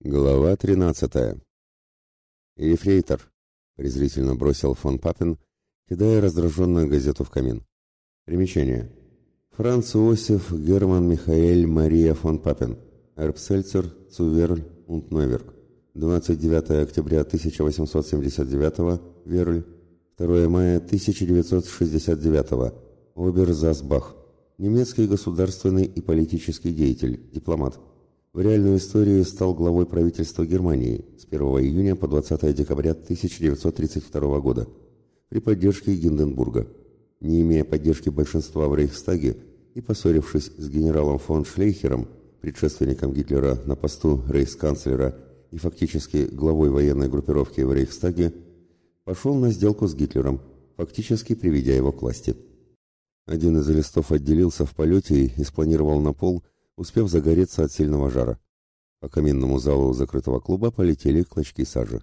Глава 13. «Ефрейтор», — презрительно бросил фон Папен, кидая раздраженную газету в камин. Примечание. Франц Иосиф Герман Михаэль Мария фон Папен. Эрбсельцер, Цуверль und Нойверк. 29 октября 1879 Верль. 2 мая 1969 Оберзасбах. Немецкий государственный и политический деятель, дипломат. В реальной истории стал главой правительства Германии с 1 июня по 20 декабря 1932 года при поддержке Гинденбурга. Не имея поддержки большинства в Рейхстаге и поссорившись с генералом фон Шлейхером, предшественником Гитлера на посту рейхсканцлера и фактически главой военной группировки в Рейхстаге, пошел на сделку с Гитлером, фактически приведя его к власти. Один из листов отделился в полете и спланировал на пол – успев загореться от сильного жара. По каминному залу закрытого клуба полетели клочки сажи.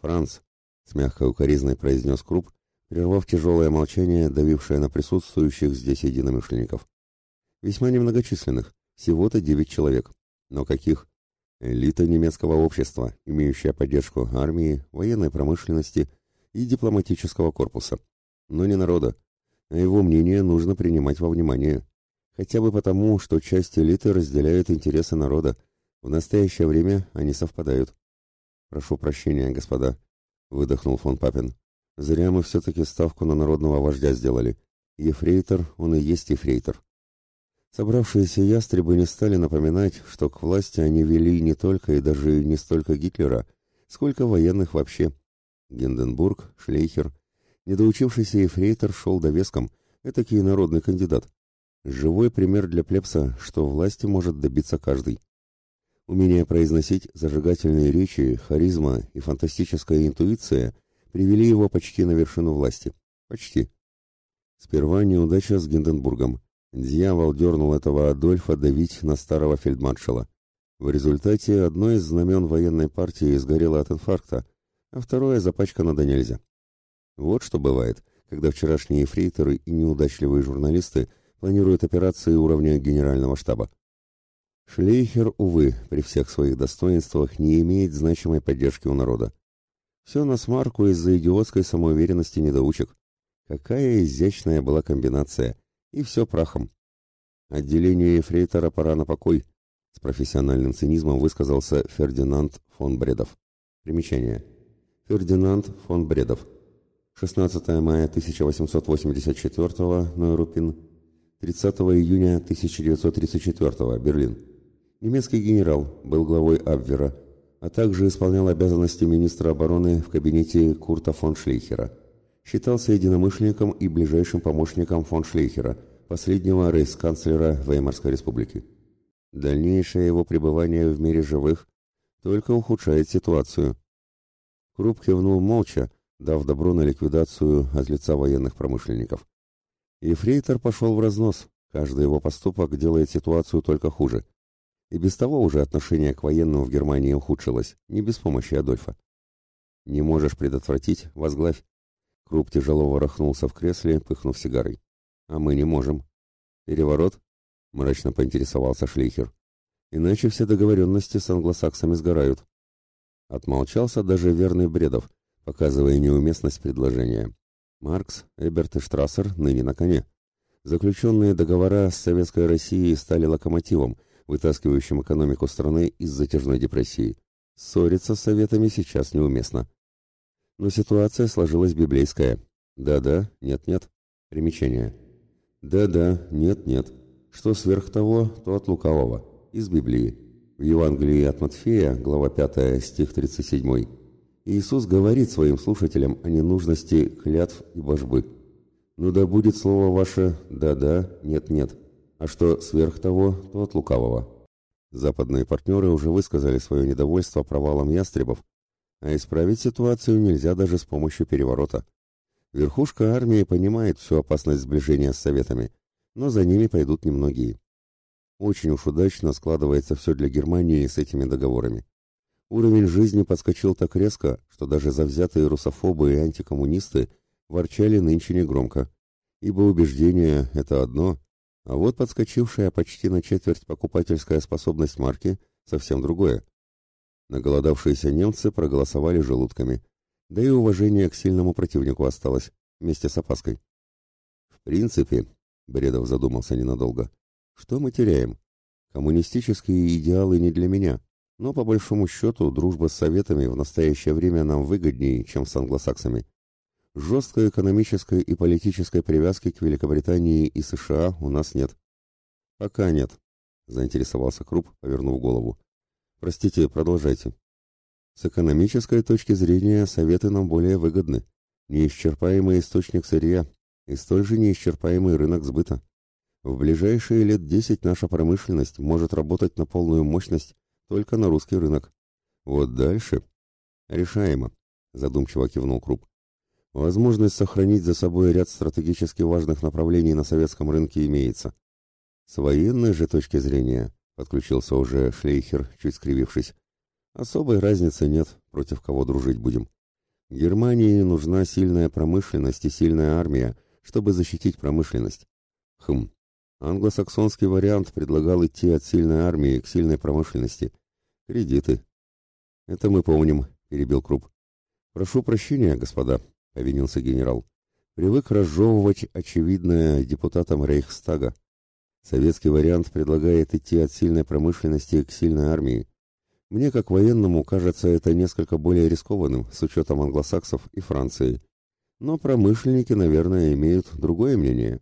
«Франц», — с мягкой укоризной произнес Круп, прервав тяжелое молчание, давившее на присутствующих здесь единомышленников. «Весьма немногочисленных, всего-то девять человек. Но каких? Элита немецкого общества, имеющая поддержку армии, военной промышленности и дипломатического корпуса. Но не народа. А его мнение нужно принимать во внимание. Хотя бы потому, что часть элиты разделяет интересы народа. В настоящее время они совпадают. «Прошу прощения, господа», — выдохнул фон Папин. «Зря мы все-таки ставку на народного вождя сделали. Ефрейтор, он и есть ефрейтор». Собравшиеся ястребы не стали напоминать, что к власти они вели не только и даже не столько Гитлера, сколько военных вообще. Гинденбург, Шлейхер, недоучившийся ефрейтор шел довеском, этакий народный кандидат. Живой пример для плебса, что власти может добиться каждый. Умение произносить зажигательные речи, харизма и фантастическая интуиция привели его почти на вершину власти. Почти. Сперва неудача с Гинденбургом. Дьявол дернул этого Адольфа давить на старого фельдмаршала. В результате одно из знамен военной партии сгорело от инфаркта, а второе запачкано до нельзя. Вот что бывает, когда вчерашние фрейтеры и неудачливые журналисты – планирует операции уровня генерального штаба. Шлейхер, увы, при всех своих достоинствах не имеет значимой поддержки у народа. Все на смарку из-за идиотской самоуверенности недоучек. Какая изящная была комбинация. И все прахом. Отделению ефрейтора пора на покой. С профессиональным цинизмом высказался Фердинанд фон Бредов. Примечание. Фердинанд фон Бредов. 16 мая 1884 Нойрупин 30 июня 1934 Берлин. Немецкий генерал, был главой Абвера, а также исполнял обязанности министра обороны в кабинете Курта фон Шлейхера. Считался единомышленником и ближайшим помощником фон Шлейхера, последнего рейхсканцлера Веймарской республики. Дальнейшее его пребывание в мире живых только ухудшает ситуацию. Круп кивнул молча, дав добро на ликвидацию от лица военных промышленников. Ефрейтор пошел в разнос, каждый его поступок делает ситуацию только хуже. И без того уже отношение к военным в Германии ухудшилось, не без помощи Адольфа. «Не можешь предотвратить, возглавь». Круп тяжело ворохнулся в кресле, пыхнув сигарой. «А мы не можем». «Переворот?» — мрачно поинтересовался Шлейхер. «Иначе все договоренности с англосаксами сгорают». Отмолчался даже верный Бредов, показывая неуместность предложения. Маркс, Эберт и Штрассер ныне на коне. Заключенные договора с Советской Россией стали локомотивом, вытаскивающим экономику страны из затяжной депрессии. Ссориться с Советами сейчас неуместно. Но ситуация сложилась библейская. Да-да, нет-нет. Примечание. Да-да, нет-нет. Что сверх того, то от лукавого. Из Библии. В Евангелии от Матфея, глава 5, стих 37. Иисус говорит своим слушателям о ненужности клятв и божбы. «Ну да будет слово ваше «да-да», «нет-нет», а что сверх того, то от лукавого». Западные партнеры уже высказали свое недовольство провалом ястребов, а исправить ситуацию нельзя даже с помощью переворота. Верхушка армии понимает всю опасность сближения с Советами, но за ними пойдут немногие. Очень уж удачно складывается все для Германии с этими договорами. Уровень жизни подскочил так резко, что даже завзятые русофобы и антикоммунисты ворчали нынче негромко, ибо убеждение – это одно, а вот подскочившая почти на четверть покупательская способность марки – совсем другое. Наголодавшиеся немцы проголосовали желудками. Да и уважение к сильному противнику осталось, вместе с опаской. В принципе, Бредов задумался ненадолго, что мы теряем? Коммунистические идеалы не для меня, но по большому счету дружба с Советами в настоящее время нам выгоднее, чем с англосаксами. Жесткой экономической и политической привязки к Великобритании и США у нас нет. Пока нет, заинтересовался Круп, повернув голову. Простите, продолжайте. С экономической точки зрения советы нам более выгодны. Неисчерпаемый источник сырья и столь же неисчерпаемый рынок сбыта. В ближайшие лет десять наша промышленность может работать на полную мощность только на русский рынок. Вот дальше решаемо, задумчиво кивнул Круп. Возможность сохранить за собой ряд стратегически важных направлений на советском рынке имеется. С военной же точки зрения подключился уже Шлейхер, чуть скривившись. Особой разницы нет, против кого дружить будем. Германии нужна сильная промышленность и сильная армия, чтобы защитить промышленность. Хм. Англосаксонский вариант предлагал идти от сильной армии к сильной промышленности. Кредиты. Это мы помним, перебил Круп. Прошу прощения, господа, повинился генерал. Привык разжевывать очевидное депутатам Рейхстага. Советский вариант предлагает идти от сильной промышленности к сильной армии. Мне, как военному, кажется это несколько более рискованным с учетом англосаксов и Франции. Но промышленники, наверное, имеют другое мнение.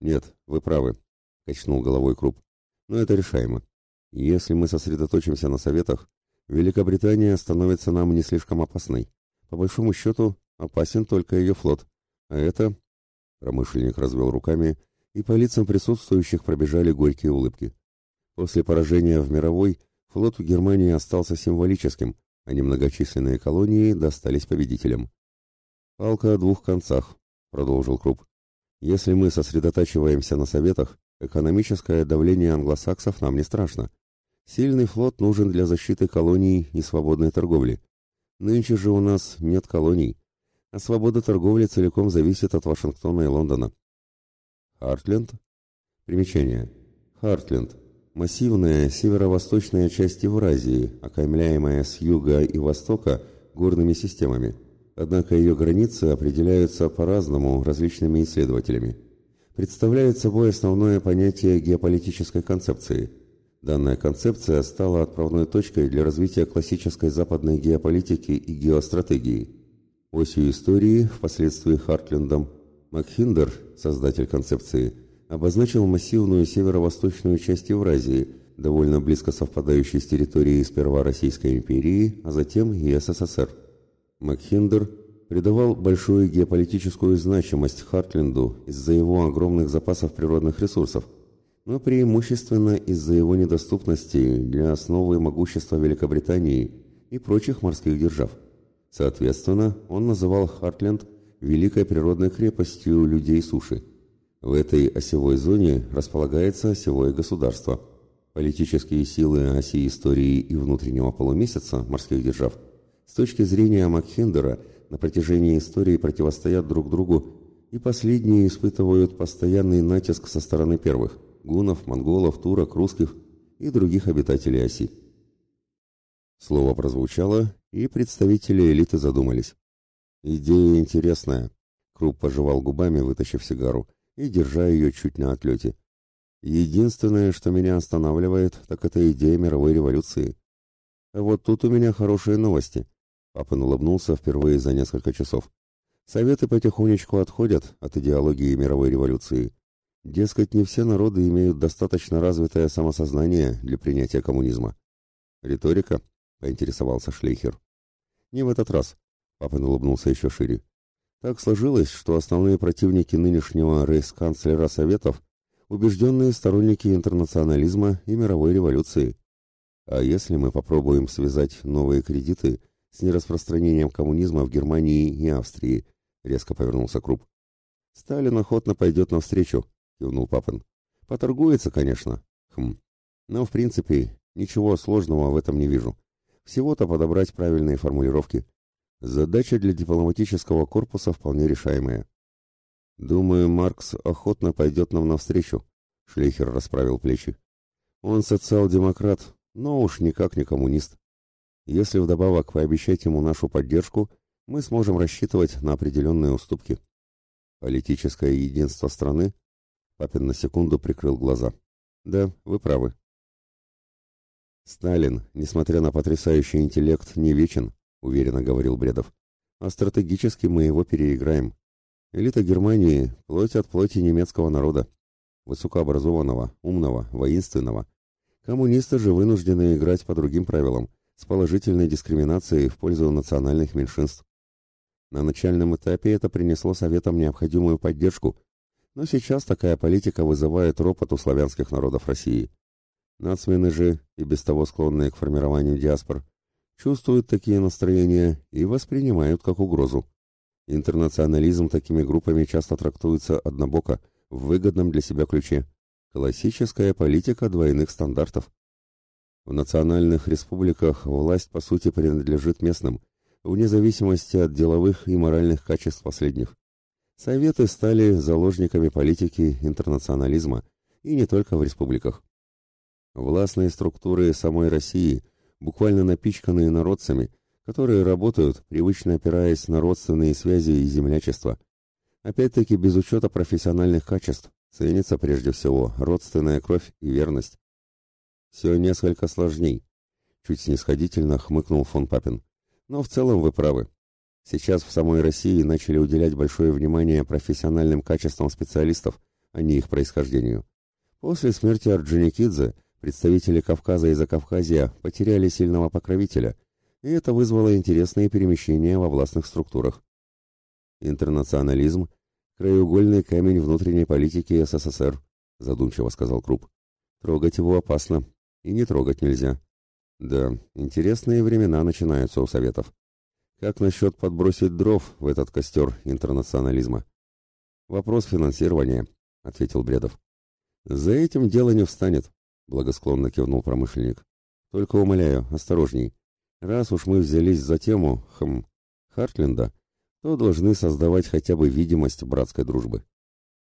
Нет, вы правы, качнул головой Круп. Но это решаемо. Если мы сосредоточимся на советах, Великобритания становится нам не слишком опасной. По большому счету, опасен только ее флот. А это... Промышленник развел руками и по лицам присутствующих пробежали горькие улыбки. После поражения в мировой флот у Германии остался символическим, а немногочисленные колонии достались победителям. «Палка о двух концах», — продолжил Круп. «Если мы сосредотачиваемся на советах, экономическое давление англосаксов нам не страшно. Сильный флот нужен для защиты колоний и свободной торговли. Нынче же у нас нет колоний, а свобода торговли целиком зависит от Вашингтона и Лондона. Хартленд. Примечание. Хартленд. Массивная северо-восточная часть Евразии, окаймляемая с юга и востока горными системами. Однако ее границы определяются по-разному различными исследователями. Представляет собой основное понятие геополитической концепции. Данная концепция стала отправной точкой для развития классической западной геополитики и геостратегии. Осью истории, впоследствии Хартлендом, Макхиндер, создатель концепции, обозначил массивную северо-восточную часть Евразии, довольно близко совпадающей с территорией сперва Российской империи, а затем и СССР. Макхиндер придавал большую геополитическую значимость Хартленду из-за его огромных запасов природных ресурсов, но преимущественно из-за его недоступности для основы могущества Великобритании и прочих морских держав. Соответственно, он называл Хартленд – великой природной крепостью людей суши. В этой осевой зоне располагается осевое государство. Политические силы оси истории и внутреннего полумесяца морских держав с точки зрения Макхендера на протяжении истории противостоят друг другу, и последние испытывают постоянный натиск со стороны первых – гунов, монголов, турок, русских и других обитателей оси. Слово прозвучало, и представители элиты задумались. Идея интересная. Круп пожевал губами, вытащив сигару, и держа ее чуть на отлете. Единственное, что меня останавливает, так это идея мировой революции. А вот тут у меня хорошие новости. Папин улыбнулся впервые за несколько часов. Советы потихонечку отходят от идеологии мировой революции. Дескать, не все народы имеют достаточно развитое самосознание для принятия коммунизма. Риторика? поинтересовался Шлейхер. Не в этот раз. Папин улыбнулся еще шире. Так сложилось, что основные противники нынешнего рейс-канцлера Советов – убежденные сторонники интернационализма и мировой революции. А если мы попробуем связать новые кредиты с нераспространением коммунизма в Германии и Австрии, резко повернулся Круп. Сталин охотно пойдет навстречу, кивнул Папин. Поторгуется, конечно. Хм. Но, в принципе, ничего сложного в этом не вижу. Всего-то подобрать правильные формулировки. Задача для дипломатического корпуса вполне решаемая. Думаю, Маркс охотно пойдет нам навстречу. Шлейхер расправил плечи. Он социал-демократ, но уж никак не коммунист. Если вдобавок пообещать ему нашу поддержку, мы сможем рассчитывать на определенные уступки. Политическое единство страны? Папин на секунду прикрыл глаза. Да, вы правы. Сталин, несмотря на потрясающий интеллект, не вечен, уверенно говорил Бредов. А стратегически мы его переиграем. Элита Германии – плоть от плоти немецкого народа. Высокообразованного, умного, воинственного. Коммунисты же вынуждены играть по другим правилам, с положительной дискриминацией в пользу национальных меньшинств. На начальном этапе это принесло Советам необходимую поддержку, но сейчас такая политика вызывает ропот у славянских народов России. Нацмены же, и без того склонные к формированию диаспор, чувствуют такие настроения и воспринимают как угрозу. Интернационализм такими группами часто трактуется однобоко, в выгодном для себя ключе. Классическая политика двойных стандартов. В национальных республиках власть по сути принадлежит местным, вне зависимости от деловых и моральных качеств последних. Советы стали заложниками политики интернационализма, и не только в республиках. Властные структуры самой России буквально напичканные народцами, которые работают, привычно опираясь на родственные связи и землячество. Опять-таки без учета профессиональных качеств, ценится прежде всего родственная кровь и верность. Все несколько сложней, чуть снисходительно хмыкнул фон Папин. Но в целом вы правы. Сейчас в самой России начали уделять большое внимание профессиональным качествам специалистов, а не их происхождению. После смерти Орджоникидзе – Представители Кавказа и Закавказья потеряли сильного покровителя, и это вызвало интересные перемещения во властных структурах. Интернационализм – краеугольный камень внутренней политики СССР, задумчиво сказал Круп. Трогать его опасно, и не трогать нельзя. Да, интересные времена начинаются у Советов. Как насчет подбросить дров в этот костер интернационализма? Вопрос финансирования, ответил Бредов. За этим дело не встанет благосклонно кивнул промышленник. Только умоляю, осторожней. Раз уж мы взялись за тему, хм, Хартленда, то должны создавать хотя бы видимость братской дружбы.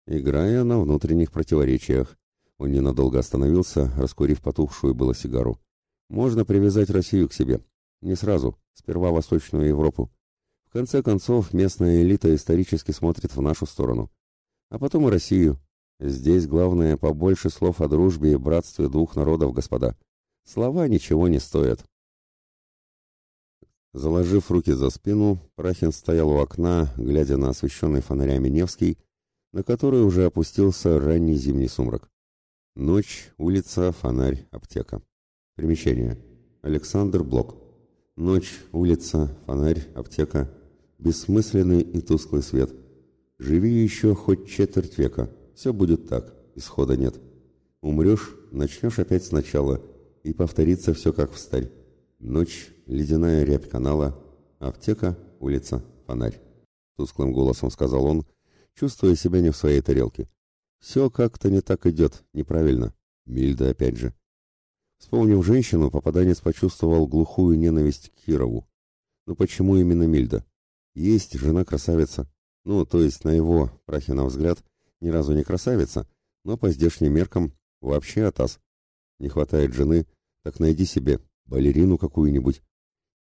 Играя на внутренних противоречиях, он ненадолго остановился, раскурив потухшую было сигару. Можно привязать Россию к себе. Не сразу, сперва Восточную Европу. В конце концов, местная элита исторически смотрит в нашу сторону. А потом и Россию, Здесь главное побольше слов о дружбе и братстве двух народов, господа. Слова ничего не стоят. Заложив руки за спину, Прахин стоял у окна, глядя на освещенный фонарями Невский, на который уже опустился ранний зимний сумрак. Ночь, улица, фонарь, аптека. Примечание. Александр Блок. Ночь, улица, фонарь, аптека. Бессмысленный и тусклый свет. Живи еще хоть четверть века. Все будет так, исхода нет. Умрешь, начнешь опять сначала, и повторится все как в старь. Ночь, ледяная рябь канала, аптека, улица, фонарь. Тусклым голосом сказал он, чувствуя себя не в своей тарелке. Все как-то не так идет, неправильно. Мильда опять же. Вспомнив женщину, попаданец почувствовал глухую ненависть к Кирову. Но почему именно Мильда? Есть жена-красавица. Ну, то есть, на его, Прахина взгляд, ни разу не красавица, но по здешним меркам вообще атас. Не хватает жены, так найди себе балерину какую-нибудь.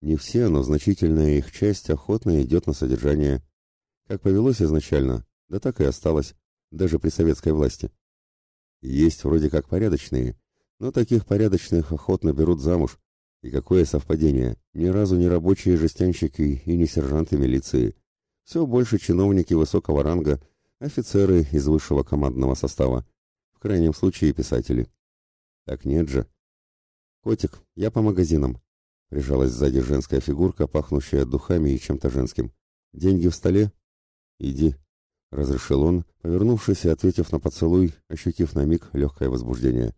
Не все, но значительная их часть охотно идет на содержание. Как повелось изначально, да так и осталось, даже при советской власти. Есть вроде как порядочные, но таких порядочных охотно берут замуж. И какое совпадение, ни разу не рабочие жестянщики и не сержанты милиции. Все больше чиновники высокого ранга – офицеры из высшего командного состава, в крайнем случае писатели. Так нет же. Котик, я по магазинам. Прижалась сзади женская фигурка, пахнущая духами и чем-то женским. Деньги в столе? Иди, разрешил он, повернувшись и ответив на поцелуй, ощутив на миг легкое возбуждение.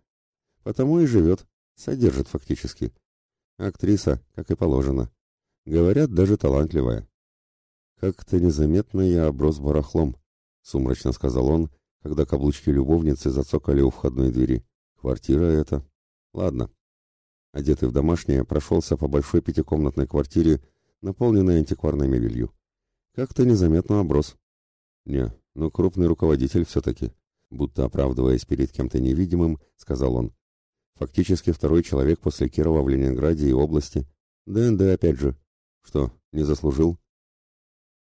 Потому и живет, содержит фактически. Актриса, как и положено. Говорят, даже талантливая. Как-то незаметно я оброс барахлом, сумрачно сказал он, когда каблучки любовницы зацокали у входной двери. Квартира это. Ладно. Одетый в домашнее, прошелся по большой пятикомнатной квартире, наполненной антикварной мебелью. Как-то незаметно оброс. Не, ну крупный руководитель все-таки. Будто оправдываясь перед кем-то невидимым, сказал он. Фактически второй человек после Кирова в Ленинграде и области. ДНД опять же. Что, не заслужил?